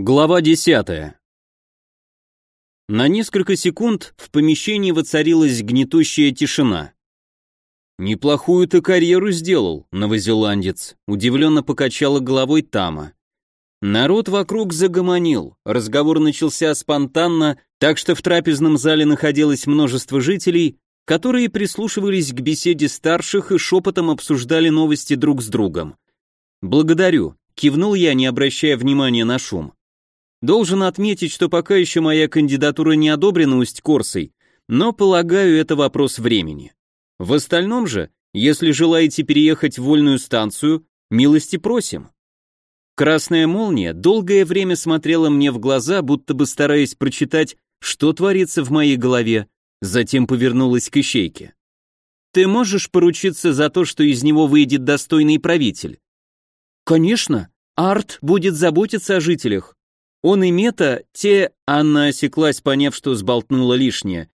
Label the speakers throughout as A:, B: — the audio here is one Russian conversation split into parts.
A: Глава 10. На несколько секунд в помещении воцарилась гнетущая тишина. «Неплохую ты карьеру сделал, новозеландец», — удивленно покачала головой Тама. Народ вокруг загомонил, разговор начался спонтанно, так что в трапезном зале находилось множество жителей, которые прислушивались к беседе старших и шепотом обсуждали новости друг с другом. «Благодарю», — кивнул я, не обращая внимания на шум. Должен отметить, что пока еще моя кандидатура не одобрена Усть-Корсой, но, полагаю, это вопрос времени. В остальном же, если желаете переехать в вольную станцию, милости просим. Красная молния долгое время смотрела мне в глаза, будто бы стараясь прочитать, что творится в моей голове, затем повернулась к ищейке. «Ты можешь поручиться за то, что из него выйдет достойный правитель?» «Конечно, Арт будет заботиться о жителях. Он и Мета, те... Анна осеклась, поняв, что сболтнула лишнее.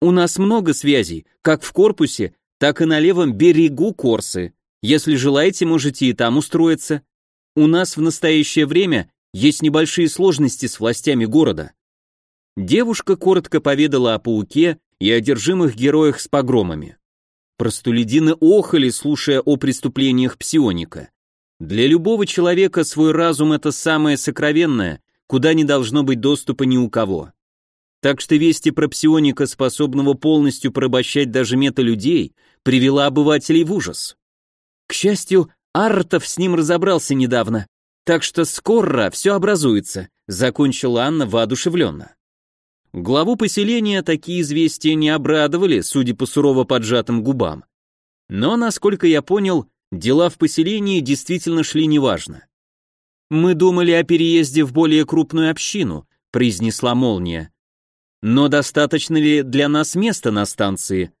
A: У нас много связей, как в корпусе, так и на левом берегу Корсы. Если желаете, можете и там устроиться. У нас в настоящее время есть небольшие сложности с властями города. Девушка коротко поведала о пауке и одержимых героях с погромами. Простолюдины охали, слушая о преступлениях псионика. Для любого человека свой разум это самое сокровенное, куда не должно быть доступа ни у кого. Так что вести про псионика, способного полностью порабощать даже мета-людей, привела обывателей в ужас. К счастью, Артов с ним разобрался недавно, так что скоро все образуется, закончила Анна воодушевленно. Главу поселения такие известия не обрадовали, судя по сурово поджатым губам. Но, насколько я понял, дела в поселении действительно шли неважно. «Мы думали о переезде в более крупную общину», — произнесла молния. «Но достаточно ли для нас места на станции?»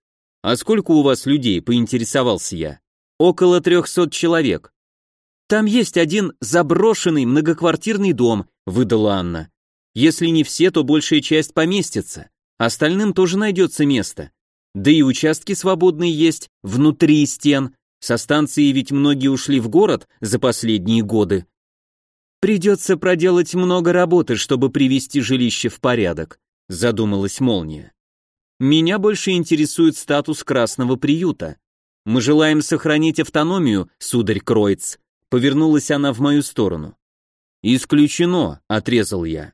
A: «А сколько у вас людей?» — поинтересовался я. «Около трехсот человек». «Там есть один заброшенный многоквартирный дом», — выдала Анна. «Если не все, то большая часть поместится. Остальным тоже найдется место. Да и участки свободные есть внутри стен. Со станции ведь многие ушли в город за последние годы. Придется проделать много работы, чтобы привести жилище в порядок, задумалась Молния. Меня больше интересует статус красного приюта. Мы желаем сохранить автономию, сударь Кроиц. Повернулась она в мою сторону. Исключено, отрезал я.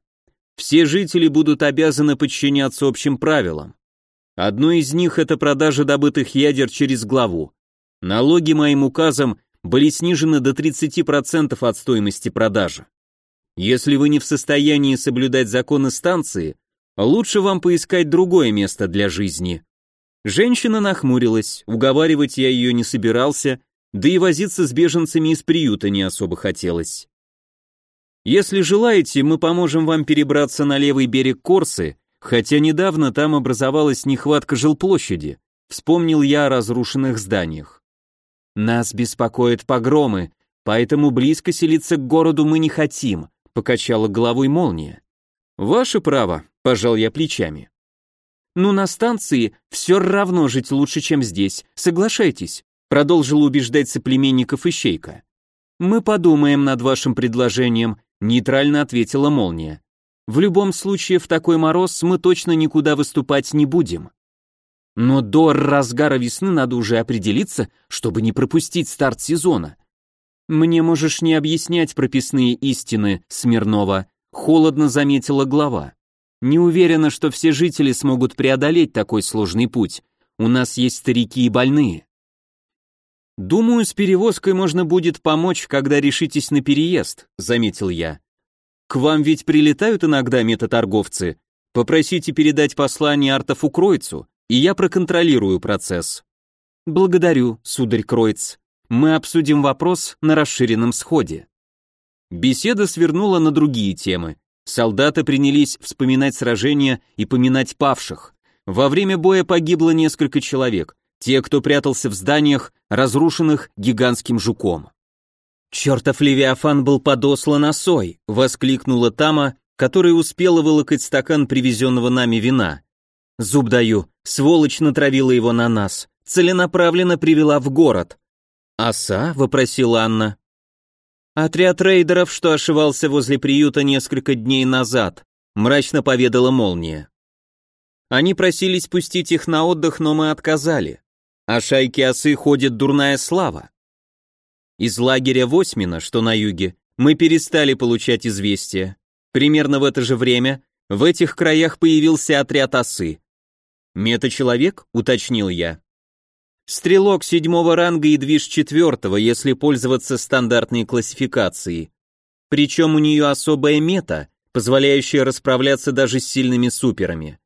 A: Все жители будут обязаны подчиняться общим правилам. Одно из них это продажа добытых ядер через главу. Налоги моим указом были снижены до 30% от стоимости продажи. Если вы не в состоянии соблюдать законы станции, лучше вам поискать другое место для жизни. Женщина нахмурилась, уговаривать я ее не собирался, да и возиться с беженцами из приюта не особо хотелось. Если желаете, мы поможем вам перебраться на левый берег Корсы, хотя недавно там образовалась нехватка жилплощади. Вспомнил я о разрушенных зданиях. Нас беспокоят погромы, поэтому близко селиться к городу мы не хотим, покачала головой молния. Ваше право, пожал я плечами. Ну на станции все равно жить лучше, чем здесь, соглашайтесь, продолжил убеждать соплеменников Ищейка. Мы подумаем над вашим предложением, нейтрально ответила молния. В любом случае в такой мороз мы точно никуда выступать не будем. Но до разгара весны надо уже определиться, чтобы не пропустить старт сезона. Мне можешь не объяснять прописные истины, Смирнова, холодно заметила глава. Не уверена, что все жители смогут преодолеть такой сложный путь. У нас есть старики и больные. Думаю, с перевозкой можно будет помочь, когда решитесь на переезд, заметил я. К вам ведь прилетают иногда метаторговцы. Попросите передать послание Артов Укройцу и я проконтролирую процесс. Благодарю, сударь Кройц. Мы обсудим вопрос на расширенном сходе. Беседа свернула на другие темы. Солдаты принялись вспоминать сражения и поминать павших. Во время боя погибло несколько человек, те, кто прятался в зданиях, разрушенных гигантским жуком. «Чертов Левиафан был подослан осой!» — воскликнула Тама, которая успела вылокать стакан привезенного нами вина. Зуб даю, сволочь натравила его на нас, целенаправленно привела в город. «Оса?» — вопросила Анна. Отряд рейдеров, что ошивался возле приюта несколько дней назад, мрачно поведала Молния. Они просили спустить их на отдых, но мы отказали. А шайки осы ходит дурная слава. Из лагеря Восьмина, что на юге, мы перестали получать известия. Примерно в это же время в этих краях появился отряд осы. «Мета-человек?» — уточнил я. Стрелок седьмого ранга и движ четвертого, если пользоваться стандартной классификацией. Причем у нее особая мета, позволяющая расправляться даже с сильными суперами.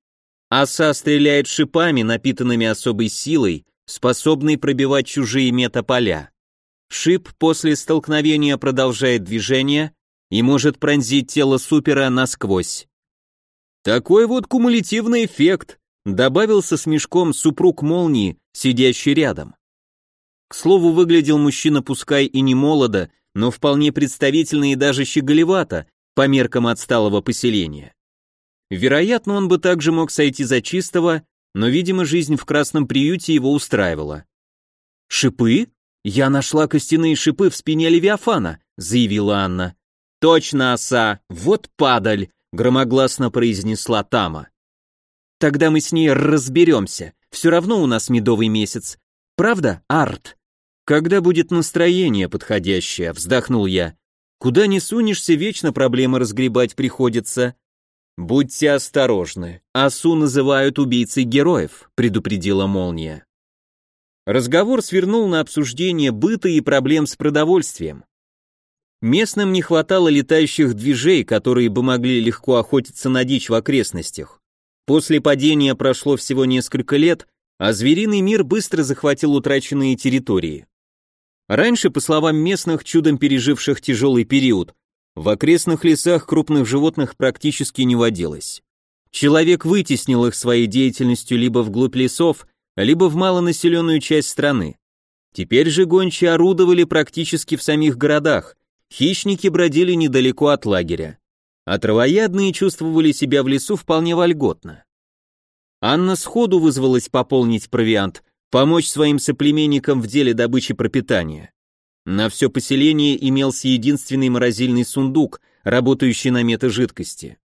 A: Оса стреляет шипами, напитанными особой силой, способной пробивать чужие метаполя. Шип после столкновения продолжает движение и может пронзить тело супера насквозь. Такой вот кумулятивный эффект, добавился с мешком супруг молнии, сидящий рядом. К слову, выглядел мужчина пускай и не молодо, но вполне представительно и даже щеголевато по меркам отсталого поселения. Вероятно, он бы также мог сойти за чистого, но, видимо, жизнь в красном приюте его устраивала. «Шипы? Я нашла костяные шипы в спине Левиафана», — заявила Анна. «Точно, оса! Вот падаль!» — громогласно произнесла Тама. «Тогда мы с ней разберемся. Все равно у нас медовый месяц. Правда, Арт?» «Когда будет настроение подходящее?» — вздохнул я. «Куда не сунешься, вечно проблемы разгребать приходится». «Будьте осторожны. Асу называют убийцей героев», — предупредила Молния. Разговор свернул на обсуждение быта и проблем с продовольствием. Местным не хватало летающих движей, которые бы могли легко охотиться на дичь в окрестностях. После падения прошло всего несколько лет, а звериный мир быстро захватил утраченные территории. Раньше, по словам местных, чудом переживших тяжелый период, в окрестных лесах крупных животных практически не водилось. Человек вытеснил их своей деятельностью либо вглубь лесов, либо в малонаселенную часть страны. Теперь же гончие орудовали практически в самих городах, хищники бродили недалеко от лагеря. А травоядные чувствовали себя в лесу вполне вольготно. Анна сходу вызвалась пополнить провиант, помочь своим соплеменникам в деле добычи пропитания. На все поселение имелся единственный морозильный сундук, работающий на метажидкости.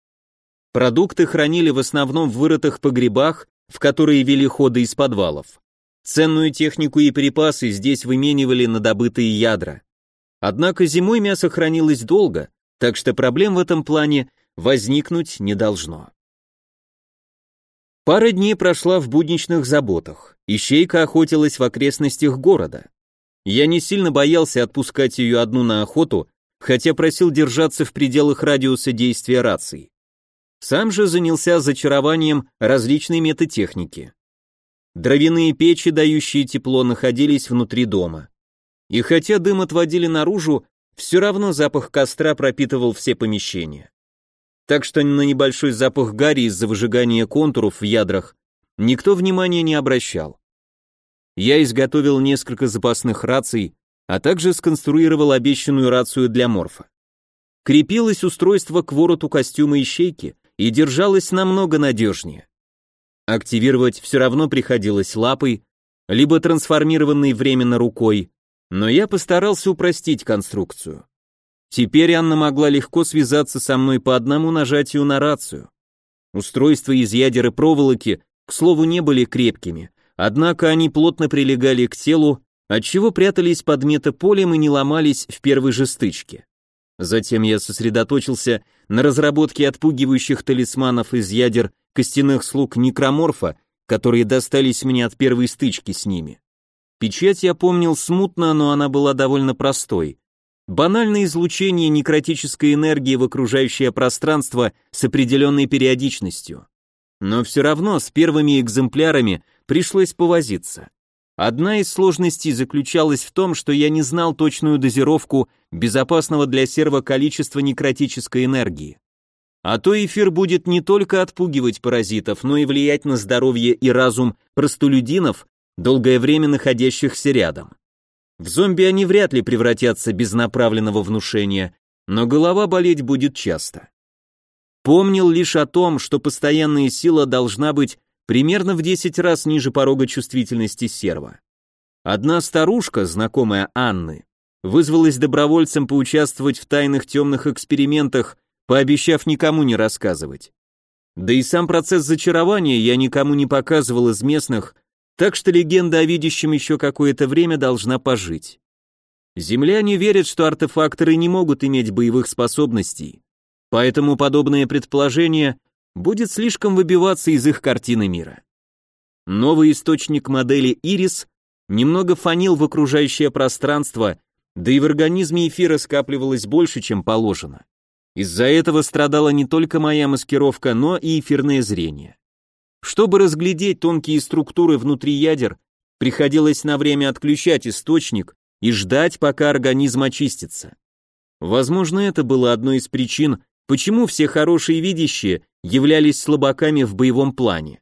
A: Продукты хранили в основном в вырытых погребах, в которые вели ходы из подвалов. Ценную технику и припасы здесь выменивали на добытые ядра. Однако зимой мясо хранилось долго, так что проблем в этом плане возникнуть не должно. Пара дней прошла в будничных заботах. Ищейка охотилась в окрестностях города. Я не сильно боялся отпускать ее одну на охоту, хотя просил держаться в пределах радиуса действия рации. Сам же занялся зачарованием различной метатехники. Дровяные печи, дающие тепло, находились внутри дома. И хотя дым отводили наружу, все равно запах костра пропитывал все помещения. Так что на небольшой запах гари из-за выжигания контуров в ядрах никто внимания не обращал. Я изготовил несколько запасных раций, а также сконструировал обещанную рацию для морфа. Крепилось устройство к вороту костюма ищейки и держалось намного надежнее. Активировать все равно приходилось лапой, либо трансформированной временно рукой, но я постарался упростить конструкцию. Теперь Анна могла легко связаться со мной по одному нажатию на рацию. Устройства из ядер и проволоки, к слову, не были крепкими, Однако они плотно прилегали к телу, отчего прятались под метаполем и не ломались в первой же стычке. Затем я сосредоточился на разработке отпугивающих талисманов из ядер костяных слуг некроморфа, которые достались мне от первой стычки с ними. Печать я помнил смутно, но она была довольно простой. Банальное излучение некротической энергии в окружающее пространство с определенной периодичностью. Но все равно с первыми экземплярами пришлось повозиться. Одна из сложностей заключалась в том, что я не знал точную дозировку безопасного для серва количества некротической энергии. А то эфир будет не только отпугивать паразитов, но и влиять на здоровье и разум простолюдинов, долгое время находящихся рядом. В зомби они вряд ли превратятся без направленного внушения, но голова болеть будет часто. Помнил лишь о том, что постоянная сила должна быть примерно в 10 раз ниже порога чувствительности серва. Одна старушка, знакомая Анны, вызвалась добровольцем поучаствовать в тайных темных экспериментах, пообещав никому не рассказывать. Да и сам процесс зачарования я никому не показывал из местных, так что легенда о видящем еще какое-то время должна пожить. Земляне верят, что артефакторы не могут иметь боевых способностей, поэтому подобное предположение будет слишком выбиваться из их картины мира. Новый источник модели Ирис немного фанил в окружающее пространство, да и в организме эфира скапливалось больше, чем положено. Из-за этого страдала не только моя маскировка, но и эфирное зрение. Чтобы разглядеть тонкие структуры внутри ядер, приходилось на время отключать источник и ждать, пока организм очистится. Возможно, это было одной из причин, почему все хорошие видящие являлись слабаками в боевом плане.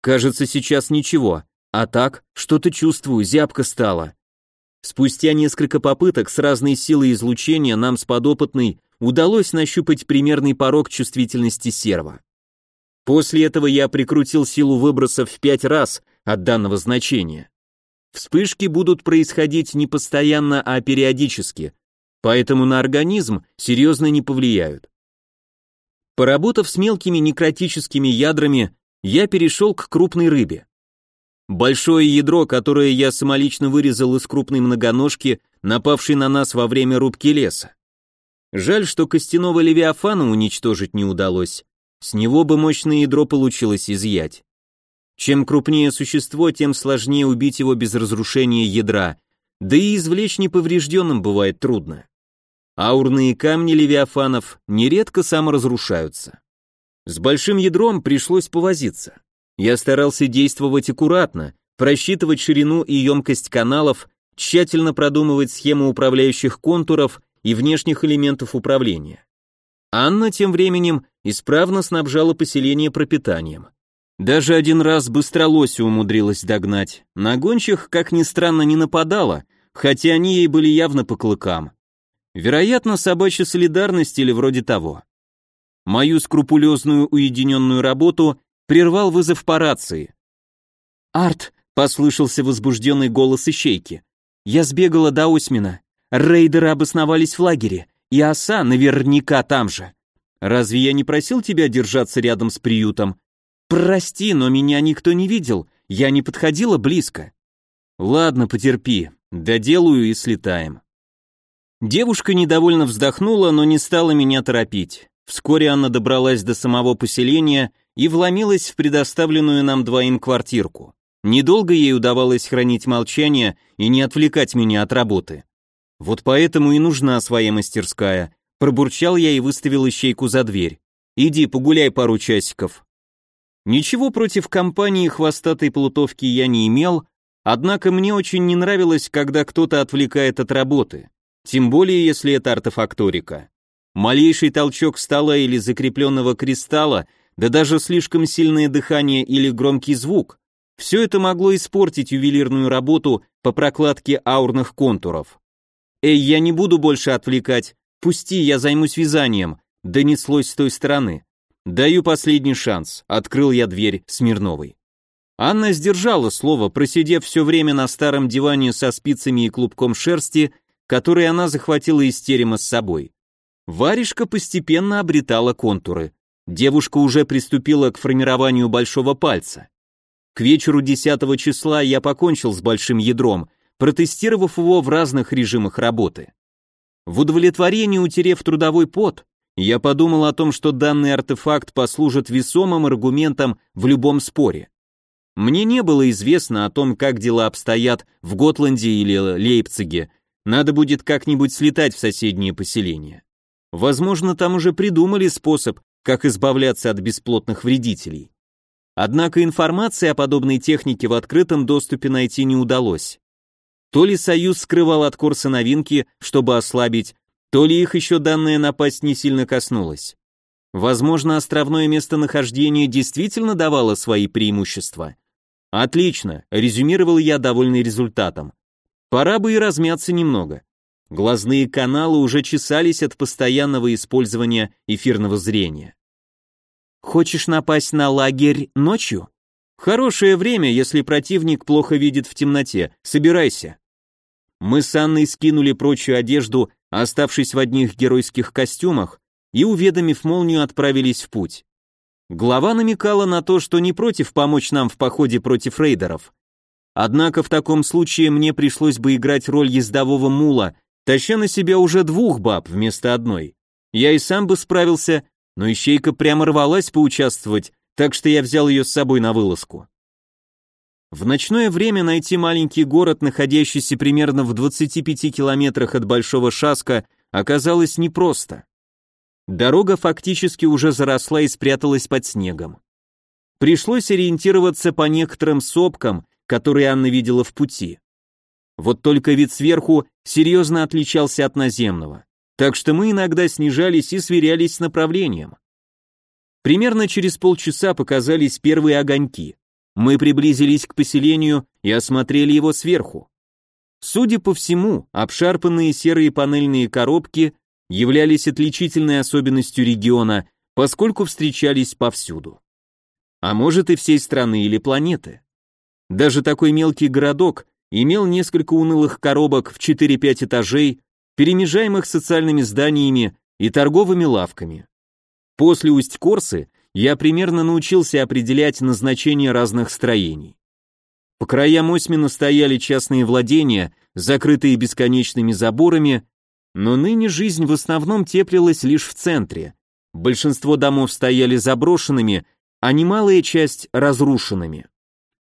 A: Кажется, сейчас ничего, а так, что-то чувствую, зябко стало. Спустя несколько попыток с разной силой излучения нам с подопытной удалось нащупать примерный порог чувствительности серва. После этого я прикрутил силу выбросов в пять раз от данного значения. Вспышки будут происходить не постоянно, а периодически, поэтому на организм серьезно не повлияют. Поработав с мелкими некротическими ядрами, я перешел к крупной рыбе. Большое ядро, которое я самолично вырезал из крупной многоножки, напавшей на нас во время рубки леса. Жаль, что костяного левиафана уничтожить не удалось. С него бы мощное ядро получилось изъять. Чем крупнее существо, тем сложнее убить его без разрушения ядра, да и извлечь неповрежденным бывает трудно. Аурные камни левиафанов нередко саморазрушаются. С большим ядром пришлось повозиться. Я старался действовать аккуратно, просчитывать ширину и емкость каналов, тщательно продумывать схему управляющих контуров и внешних элементов управления. Анна тем временем исправно снабжала поселение пропитанием. Даже один раз быстролосью умудрилась догнать. На гончих, как ни странно, не нападала, хотя они ей были явно по клыкам. Вероятно, собачья солидарность или вроде того. Мою скрупулезную уединенную работу прервал вызов по рации. «Арт!» — послышался возбужденный голос ищейки. «Я сбегала до Осьмина. Рейдеры обосновались в лагере, и оса наверняка там же. Разве я не просил тебя держаться рядом с приютом? Прости, но меня никто не видел, я не подходила близко. Ладно, потерпи, доделаю и слетаем. Девушка недовольно вздохнула, но не стала меня торопить. Вскоре она добралась до самого поселения и вломилась в предоставленную нам двоим квартирку. Недолго ей удавалось хранить молчание и не отвлекать меня от работы. Вот поэтому и нужна своя мастерская. Пробурчал я и выставил ищейку за дверь. Иди, погуляй пару часиков. Ничего против компании хвостатой плутовки я не имел, однако мне очень не нравилось, когда кто-то отвлекает от работы. Тем более, если это артефакторика. Малейший толчок стола или закрепленного кристалла, да даже слишком сильное дыхание или громкий звук, все это могло испортить ювелирную работу по прокладке аурных контуров. «Эй, я не буду больше отвлекать. Пусти, я займусь вязанием», — донеслось с той стороны. «Даю последний шанс», — открыл я дверь Смирновой. Анна сдержала слово, просидев все время на старом диване со спицами и клубком шерсти, который она захватила из терема с собой. Варежка постепенно обретала контуры. Девушка уже приступила к формированию большого пальца. К вечеру 10 числа я покончил с большим ядром, протестировав его в разных режимах работы. В удовлетворении утерев трудовой пот, я подумал о том, что данный артефакт послужит весомым аргументом в любом споре. Мне не было известно о том, как дела обстоят в Готланде или Лейпциге, надо будет как-нибудь слетать в соседние поселения. Возможно, там уже придумали способ, как избавляться от бесплотных вредителей. Однако информации о подобной технике в открытом доступе найти не удалось. То ли Союз скрывал от Корса новинки, чтобы ослабить, то ли их еще данная напасть не сильно коснулась. Возможно, островное местонахождение действительно давало свои преимущества. Отлично, резюмировал я, довольный результатом. Пора бы и размяться немного. Глазные каналы уже чесались от постоянного использования эфирного зрения. Хочешь напасть на лагерь ночью? Хорошее время, если противник плохо видит в темноте. Собирайся. Мы с Анной скинули прочую одежду, оставшись в одних геройских костюмах, и, уведомив молнию, отправились в путь. Глава намекала на то, что не против помочь нам в походе против рейдеров. Однако в таком случае мне пришлось бы играть роль ездового мула, таща на себя уже двух баб вместо одной. Я и сам бы справился, но ищейка прямо рвалась поучаствовать, так что я взял ее с собой на вылазку. В ночное время найти маленький город, находящийся примерно в 25 километрах от Большого Шаска, оказалось непросто. Дорога фактически уже заросла и спряталась под снегом. Пришлось ориентироваться по некоторым сопкам, которые Анна видела в пути. Вот только вид сверху серьезно отличался от наземного, так что мы иногда снижались и сверялись с направлением. Примерно через полчаса показались первые огоньки. Мы приблизились к поселению и осмотрели его сверху. Судя по всему, обшарпанные серые панельные коробки являлись отличительной особенностью региона, поскольку встречались повсюду. А может и всей страны или планеты. Даже такой мелкий городок имел несколько унылых коробок в 4-5 этажей, перемежаемых социальными зданиями и торговыми лавками. После Усть-Корсы я примерно научился определять назначение разных строений. По краям Осьмина стояли частные владения, закрытые бесконечными заборами, но ныне жизнь в основном теплилась лишь в центре. Большинство домов стояли заброшенными, а немалая часть разрушенными.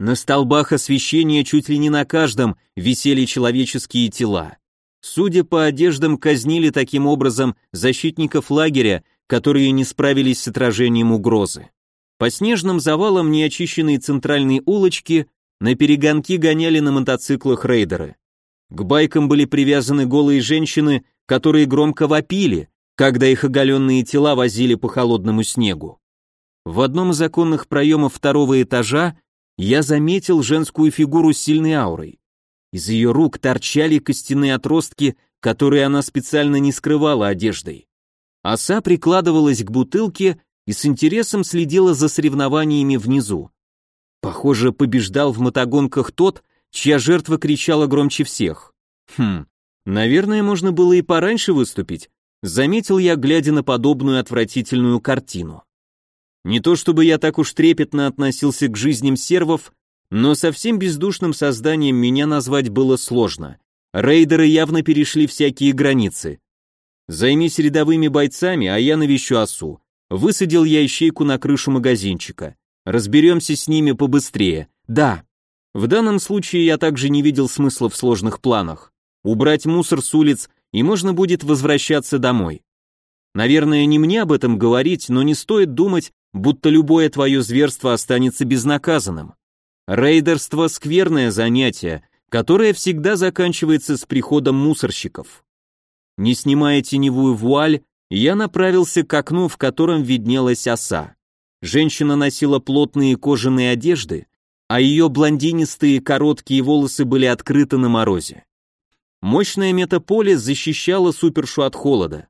A: На столбах освещения чуть ли не на каждом висели человеческие тела. Судя по одеждам, казнили таким образом защитников лагеря, которые не справились с отражением угрозы. По снежным завалам неочищенной центральной улочки на перегонки гоняли на мотоциклах рейдеры. К байкам были привязаны голые женщины, которые громко вопили, когда их оголенные тела возили по холодному снегу. В одном из оконных проемов второго этажа я заметил женскую фигуру с сильной аурой. Из ее рук торчали костяные отростки, которые она специально не скрывала одеждой. Оса прикладывалась к бутылке и с интересом следила за соревнованиями внизу. Похоже, побеждал в мотогонках тот, чья жертва кричала громче всех. Хм, наверное, можно было и пораньше выступить, заметил я, глядя на подобную отвратительную картину. Не то чтобы я так уж трепетно относился к жизням сервов, но совсем бездушным созданием меня назвать было сложно. Рейдеры явно перешли всякие границы. Займись рядовыми бойцами, а я навещу осу. Высадил я ищейку на крышу магазинчика. Разберемся с ними побыстрее. Да. В данном случае я также не видел смысла в сложных планах. Убрать мусор с улиц, и можно будет возвращаться домой. Наверное, не мне об этом говорить, но не стоит думать, будто любое твое зверство останется безнаказанным. Рейдерство – скверное занятие, которое всегда заканчивается с приходом мусорщиков. Не снимая теневую вуаль, я направился к окну, в котором виднелась оса. Женщина носила плотные кожаные одежды, а ее блондинистые короткие волосы были открыты на морозе. Мощное метаполе защищало супершу от холода.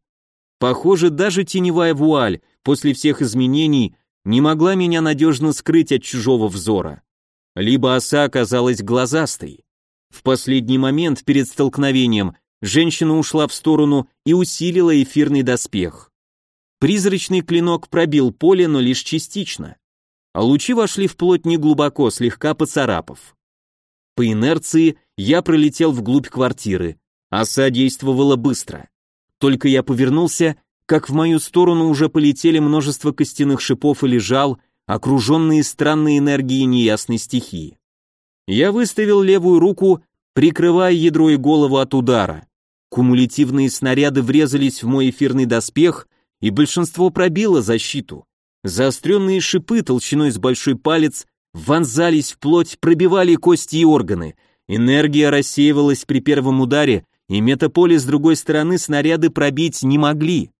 A: Похоже, даже теневая вуаль после всех изменений не могла меня надежно скрыть от чужого взора. Либо оса оказалась глазастой. В последний момент перед столкновением Женщина ушла в сторону и усилила эфирный доспех. Призрачный клинок пробил поле, но лишь частично. А лучи вошли вплоть неглубоко, слегка поцарапав. По инерции я пролетел вглубь квартиры. Оса действовала быстро. Только я повернулся, как в мою сторону уже полетели множество костяных шипов и лежал, окруженные странной энергией неясной стихии. Я выставил левую руку, прикрывая ядро и голову от удара. Кумулятивные снаряды врезались в мой эфирный доспех, и большинство пробило защиту. Заостренные шипы толщиной с большой палец вонзались в плоть, пробивали кости и органы. Энергия рассеивалась при первом ударе, и метаполе с другой стороны снаряды пробить не могли.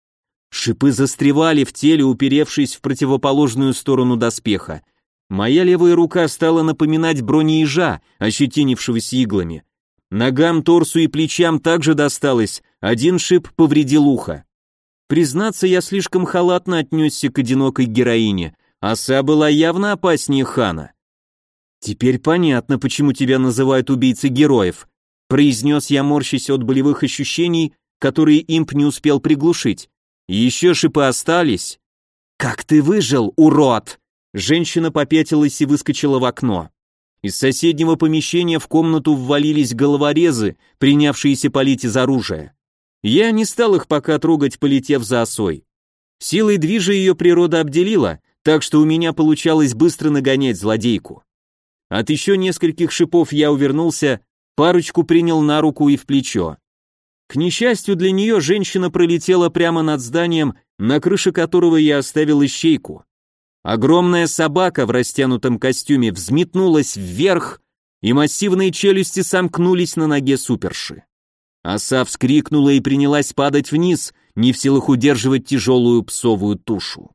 A: Шипы застревали в теле, уперевшись в противоположную сторону доспеха. Моя левая рука стала напоминать бронеежа, ощетинившегося иглами. Ногам, торсу и плечам также досталось, один шип повредил ухо. Признаться, я слишком халатно отнесся к одинокой героине, оса была явно опаснее хана. Теперь понятно, почему тебя называют убийцей героев. произнес я, морщась от болевых ощущений, которые имп не успел приглушить. Еще шипы остались. «Как ты выжил, урод!» Женщина попятилась и выскочила в окно. Из соседнего помещения в комнату ввалились головорезы, принявшиеся палить из оружия. Я не стал их пока трогать, полетев за осой. Силой движа ее природа обделила, так что у меня получалось быстро нагонять злодейку. От еще нескольких шипов я увернулся, парочку принял на руку и в плечо. К несчастью для нее, женщина пролетела прямо над зданием, на крыше которого я оставил ищейку. Огромная собака в растянутом костюме взметнулась вверх, и массивные челюсти сомкнулись на ноге суперши. Оса вскрикнула и принялась падать вниз, не в силах удерживать тяжелую псовую тушу.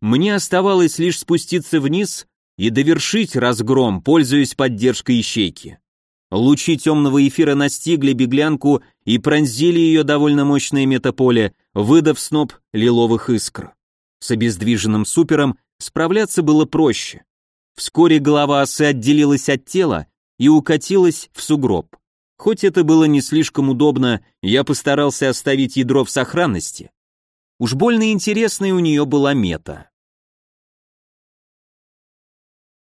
A: Мне оставалось лишь спуститься вниз и довершить разгром, пользуясь поддержкой ищейки. Лучи темного эфира настигли беглянку и пронзили ее довольно мощное метаполе, выдав сноп лиловых искр. С обездвиженным супером справляться было проще. Вскоре голова осы отделилась от тела и укатилась в сугроб. Хоть это было не слишком удобно, я постарался оставить ядро в сохранности. Уж больно интересной у нее была мета.